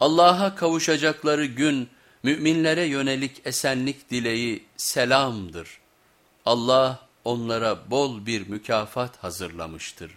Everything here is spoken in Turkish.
Allah'a kavuşacakları gün müminlere yönelik esenlik dileği selamdır. Allah onlara bol bir mükafat hazırlamıştır.